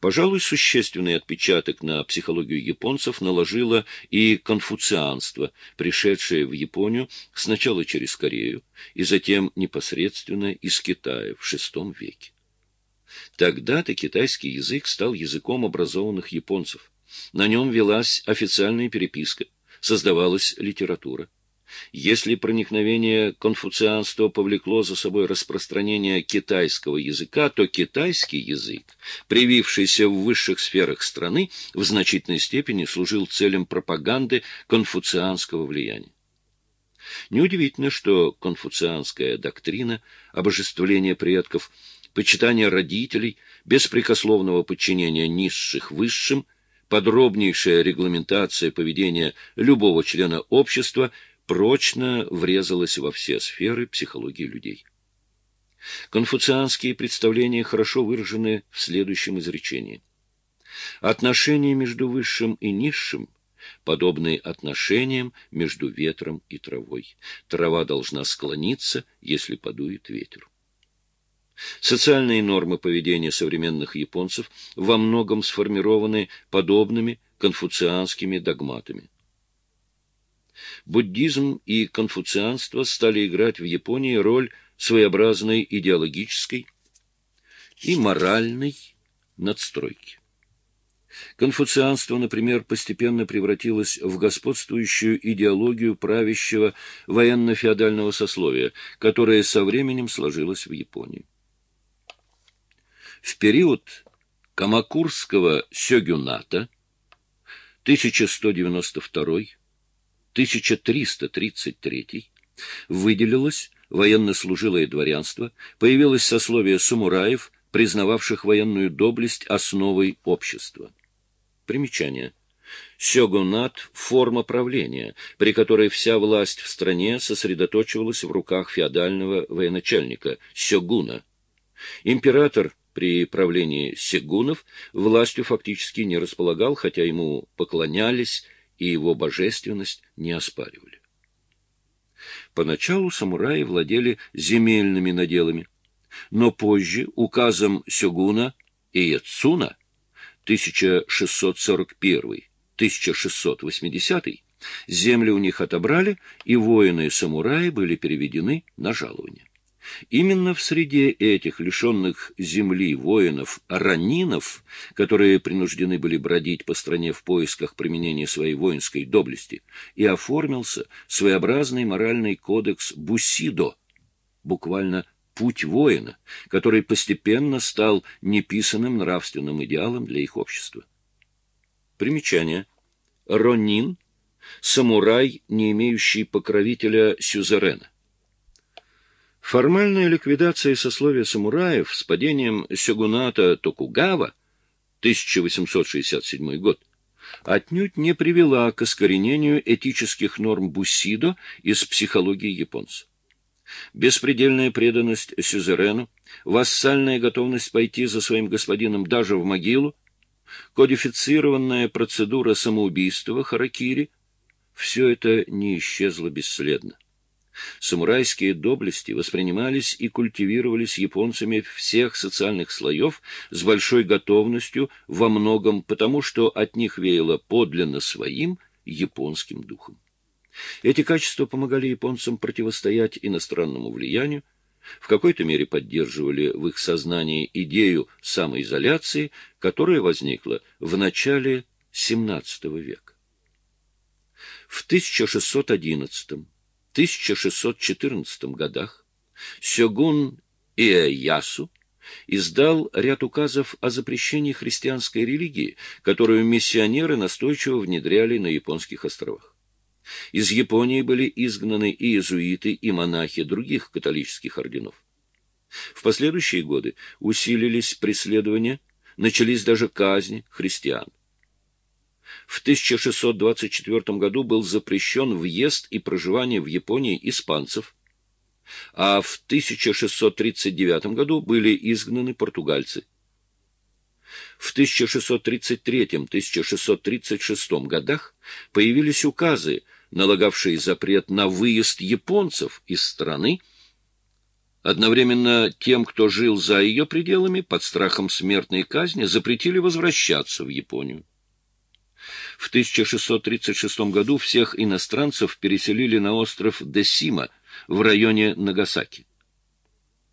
Пожалуй, существенный отпечаток на психологию японцев наложило и конфуцианство, пришедшее в Японию сначала через Корею и затем непосредственно из Китая в VI веке. Тогда-то китайский язык стал языком образованных японцев. На нем велась официальная переписка, создавалась литература. Если проникновение конфуцианства повлекло за собой распространение китайского языка, то китайский язык, привившийся в высших сферах страны, в значительной степени служил целям пропаганды конфуцианского влияния. Неудивительно, что конфуцианская доктрина обожествления предков, почитания родителей, беспрекословного подчинения низших высшим, подробнейшая регламентация поведения любого члена общества – прочно врезалась во все сферы психологии людей. Конфуцианские представления хорошо выражены в следующем изречении. Отношения между высшим и низшим подобны отношениям между ветром и травой. Трава должна склониться, если подует ветер. Социальные нормы поведения современных японцев во многом сформированы подобными конфуцианскими догматами буддизм и конфуцианство стали играть в Японии роль своеобразной идеологической и моральной надстройки. Конфуцианство, например, постепенно превратилось в господствующую идеологию правящего военно-феодального сословия, которое со временем сложилось в Японии. В период Камакурского сёгюната 1192 1333 выделилось военнослужилое дворянство, появилось сословие самураев, признававших военную доблесть основой общества. Примечание. Сёгунат – форма правления, при которой вся власть в стране сосредоточивалась в руках феодального военачальника – сёгуна. Император при правлении сегунов властью фактически не располагал, хотя ему поклонялись и его божественность не оспаривали. Поначалу самураи владели земельными наделами, но позже указом Сёгуна Иецуна 1641-1680 земли у них отобрали, и воины-самураи были переведены на жалование. Именно в среде этих лишенных земли воинов, ранинов, которые принуждены были бродить по стране в поисках применения своей воинской доблести, и оформился своеобразный моральный кодекс Бусидо, буквально «путь воина», который постепенно стал неписанным нравственным идеалом для их общества. Примечание. Ронин – самурай, не имеющий покровителя сюзерена. Формальная ликвидация сословия самураев с падением сёгуната Токугава 1867 год отнюдь не привела к искоренению этических норм Бусидо из психологии японца. Беспредельная преданность сюзерену, вассальная готовность пойти за своим господином даже в могилу, кодифицированная процедура самоубийства харакири – все это не исчезло бесследно. Самурайские доблести воспринимались и культивировались японцами всех социальных слоев с большой готовностью во многом потому, что от них веяло подлинно своим японским духом. Эти качества помогали японцам противостоять иностранному влиянию, в какой-то мере поддерживали в их сознании идею самоизоляции, которая возникла в начале XVII века. В 1611 1614 годах Сёгун Иэясу издал ряд указов о запрещении христианской религии, которую миссионеры настойчиво внедряли на японских островах. Из Японии были изгнаны и иезуиты, и монахи других католических орденов. В последующие годы усилились преследования, начались даже казни христиан. В 1624 году был запрещен въезд и проживание в Японии испанцев, а в 1639 году были изгнаны португальцы. В 1633-1636 годах появились указы, налагавшие запрет на выезд японцев из страны, Одновременно тем, кто жил за ее пределами, под страхом смертной казни, запретили возвращаться в Японию. В 1636 году всех иностранцев переселили на остров Десима в районе Нагасаки.